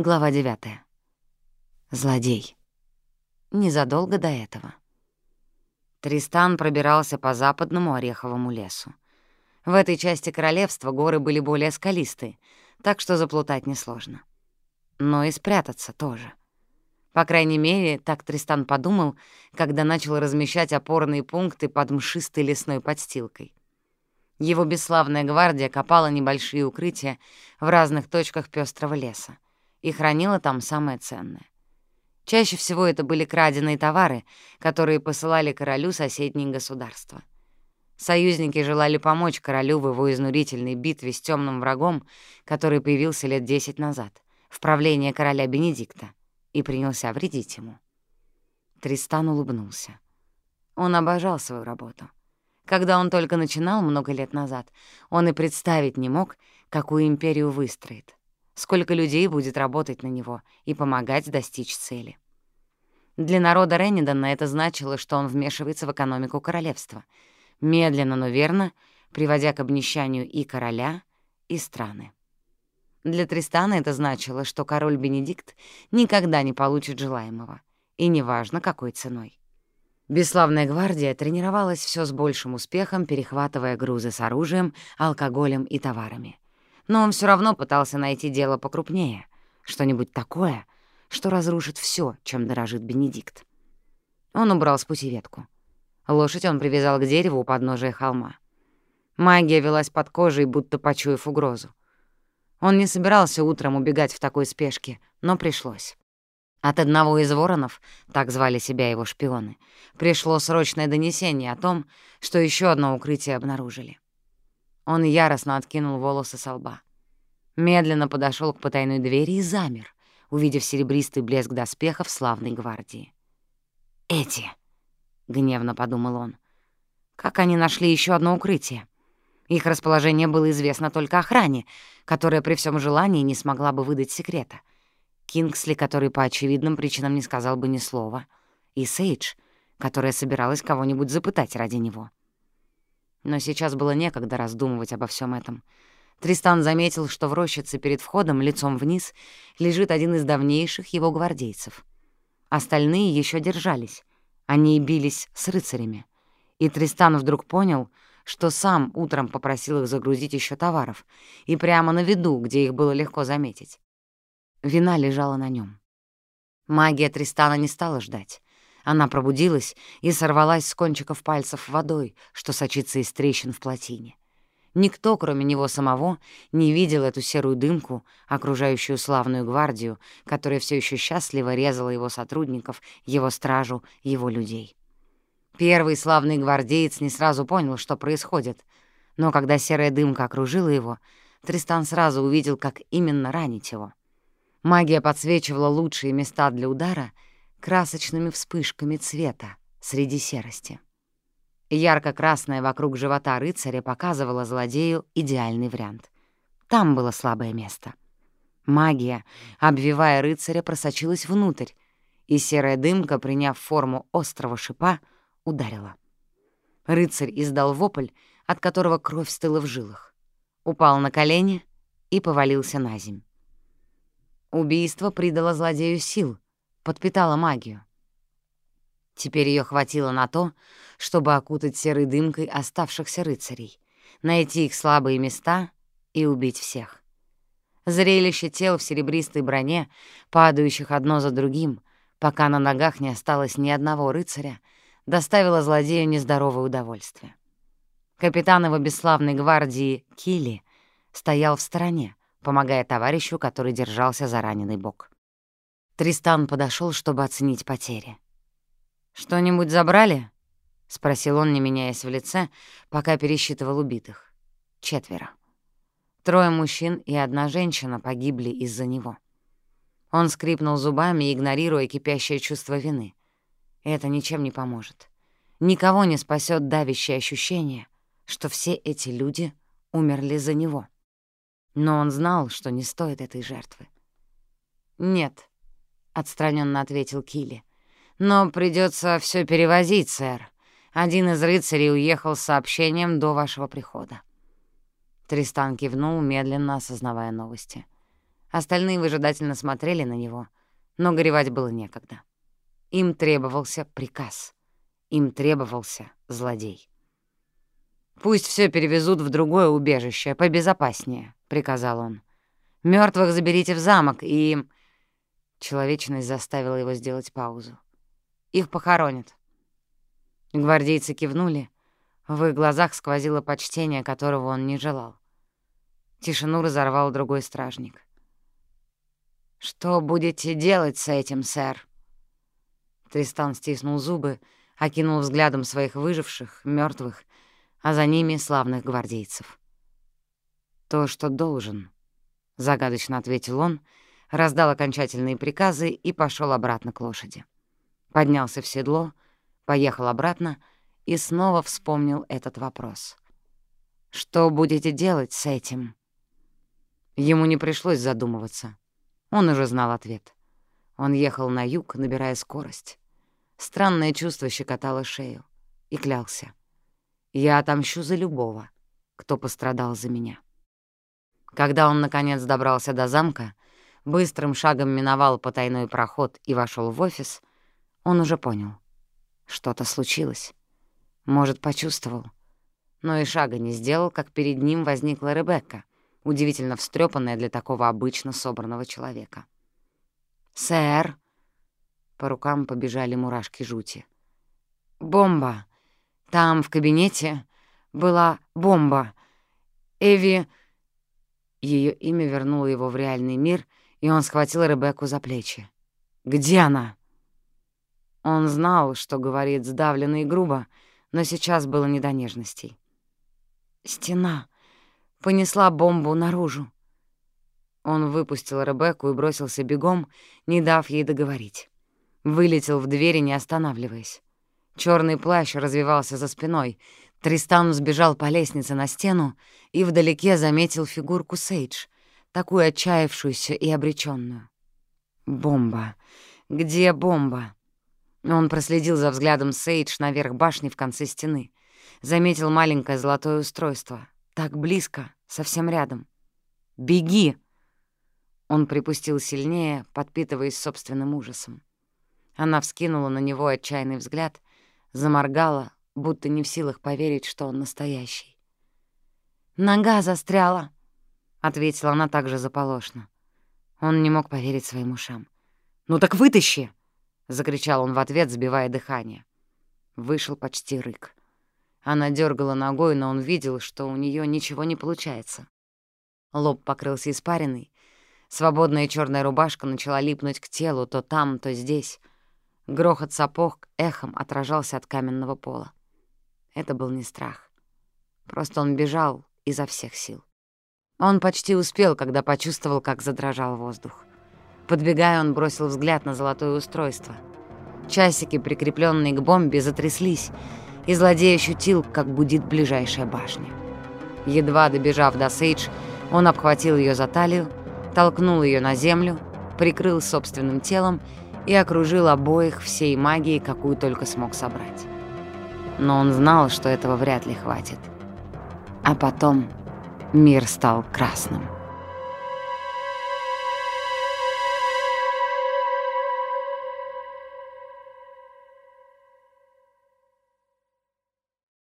Глава 9. Злодей. Незадолго до этого. Тристан пробирался по западному ореховому лесу. В этой части королевства горы были более скалистые, так что заплутать несложно. Но и спрятаться тоже. По крайней мере, так Тристан подумал, когда начал размещать опорные пункты под мшистой лесной подстилкой. Его бесславная гвардия копала небольшие укрытия в разных точках пестрого леса и хранила там самое ценное. Чаще всего это были краденые товары, которые посылали королю соседние государства. Союзники желали помочь королю в его изнурительной битве с темным врагом, который появился лет десять назад, в правлении короля Бенедикта, и принялся вредить ему. Тристан улыбнулся. Он обожал свою работу. Когда он только начинал много лет назад, он и представить не мог, какую империю выстроит сколько людей будет работать на него и помогать достичь цели. Для народа Реннидана это значило, что он вмешивается в экономику королевства, медленно, но верно, приводя к обнищанию и короля, и страны. Для Тристана это значило, что король Бенедикт никогда не получит желаемого, и неважно, какой ценой. Бесславная гвардия тренировалась все с большим успехом, перехватывая грузы с оружием, алкоголем и товарами — но он все равно пытался найти дело покрупнее, что-нибудь такое, что разрушит все, чем дорожит Бенедикт. Он убрал с пути ветку. Лошадь он привязал к дереву у подножия холма. Магия велась под кожей, будто почуяв угрозу. Он не собирался утром убегать в такой спешке, но пришлось. От одного из воронов, так звали себя его шпионы, пришло срочное донесение о том, что еще одно укрытие обнаружили. Он яростно откинул волосы со лба. Медленно подошел к потайной двери и замер, увидев серебристый блеск доспехов славной гвардии. «Эти!» — гневно подумал он. «Как они нашли еще одно укрытие?» Их расположение было известно только охране, которая при всем желании не смогла бы выдать секрета. Кингсли, который по очевидным причинам не сказал бы ни слова, и Сейдж, которая собиралась кого-нибудь запытать ради него. Но сейчас было некогда раздумывать обо всем этом. Тристан заметил, что в рощице перед входом, лицом вниз, лежит один из давнейших его гвардейцев. Остальные еще держались. Они бились с рыцарями. И Тристан вдруг понял, что сам утром попросил их загрузить еще товаров, и прямо на виду, где их было легко заметить. Вина лежала на нем. Магия Тристана не стала ждать. Она пробудилась и сорвалась с кончиков пальцев водой, что сочится из трещин в плотине. Никто, кроме него самого, не видел эту серую дымку, окружающую славную гвардию, которая все еще счастливо резала его сотрудников, его стражу, его людей. Первый славный гвардеец не сразу понял, что происходит, но когда серая дымка окружила его, Тристан сразу увидел, как именно ранить его. Магия подсвечивала лучшие места для удара — красочными вспышками цвета среди серости. Ярко-красная вокруг живота рыцаря показывала злодею идеальный вариант. Там было слабое место. Магия, обвивая рыцаря, просочилась внутрь, и серая дымка, приняв форму острого шипа, ударила. Рыцарь издал вопль, от которого кровь стыла в жилах, упал на колени и повалился на земь. Убийство придало злодею сил — подпитала магию. Теперь ее хватило на то, чтобы окутать серой дымкой оставшихся рыцарей, найти их слабые места и убить всех. Зрелище тел в серебристой броне, падающих одно за другим, пока на ногах не осталось ни одного рыцаря, доставило злодею нездоровое удовольствие. Капитан его бесславной гвардии Килли стоял в стороне, помогая товарищу, который держался за раненый бок. Тристан подошел, чтобы оценить потери. «Что-нибудь забрали?» — спросил он, не меняясь в лице, пока пересчитывал убитых. Четверо. Трое мужчин и одна женщина погибли из-за него. Он скрипнул зубами, игнорируя кипящее чувство вины. Это ничем не поможет. Никого не спасет давящее ощущение, что все эти люди умерли за него. Но он знал, что не стоит этой жертвы. «Нет», отстраненно ответил Килли. Но придется все перевозить, сэр. Один из рыцарей уехал с сообщением до вашего прихода. Тристан кивнул, медленно осознавая новости. Остальные выжидательно смотрели на него, но горевать было некогда. Им требовался приказ. Им требовался злодей. «Пусть все перевезут в другое убежище, побезопаснее», — приказал он. Мертвых заберите в замок и...» Человечность заставила его сделать паузу. «Их похоронят». Гвардейцы кивнули. В их глазах сквозило почтение, которого он не желал. Тишину разорвал другой стражник. «Что будете делать с этим, сэр?» Тристан стиснул зубы, окинул взглядом своих выживших, мертвых, а за ними славных гвардейцев. «То, что должен», — загадочно ответил он, раздал окончательные приказы и пошел обратно к лошади. Поднялся в седло, поехал обратно и снова вспомнил этот вопрос. «Что будете делать с этим?» Ему не пришлось задумываться. Он уже знал ответ. Он ехал на юг, набирая скорость. Странное чувство щекотало шею. И клялся. «Я отомщу за любого, кто пострадал за меня». Когда он, наконец, добрался до замка, быстрым шагом миновал потайной проход и вошел в офис, он уже понял. Что-то случилось. Может, почувствовал. Но и шага не сделал, как перед ним возникла Ребекка, удивительно встрепанная для такого обычно собранного человека. «Сэр!» По рукам побежали мурашки жути. «Бомба! Там, в кабинете, была бомба. Эви...» Ее имя вернуло его в реальный мир, и он схватил Ребекку за плечи. «Где она?» Он знал, что говорит сдавленно и грубо, но сейчас было не до нежностей. «Стена понесла бомбу наружу». Он выпустил Ребекку и бросился бегом, не дав ей договорить. Вылетел в двери, не останавливаясь. Черный плащ развивался за спиной. Тристан сбежал по лестнице на стену и вдалеке заметил фигурку Сейдж, такую отчаявшуюся и обречённую. Бомба. Где бомба? Он проследил за взглядом Сейдж наверх башни в конце стены. Заметил маленькое золотое устройство. Так близко, совсем рядом. «Беги!» Он припустил сильнее, подпитываясь собственным ужасом. Она вскинула на него отчаянный взгляд, заморгала, будто не в силах поверить, что он настоящий. «Нога застряла», — ответила она также заполошно. Он не мог поверить своим ушам. «Ну так вытащи!» — закричал он в ответ, сбивая дыхание. Вышел почти рык. Она дергала ногой, но он видел, что у нее ничего не получается. Лоб покрылся испариной. Свободная черная рубашка начала липнуть к телу то там, то здесь. Грохот сапог эхом отражался от каменного пола. Это был не страх. Просто он бежал изо всех сил. Он почти успел, когда почувствовал, как задрожал воздух. Подбегая, он бросил взгляд на золотое устройство. Часики, прикрепленные к бомбе, затряслись, и злодей ощутил, как гудит ближайшая башня. Едва добежав до Сейдж, он обхватил ее за талию, толкнул ее на землю, прикрыл собственным телом и окружил обоих всей магией, какую только смог собрать. Но он знал, что этого вряд ли хватит. А потом мир стал красным.